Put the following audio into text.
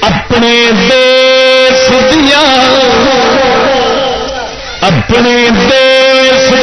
اپنے دیس دیا اپنے دیس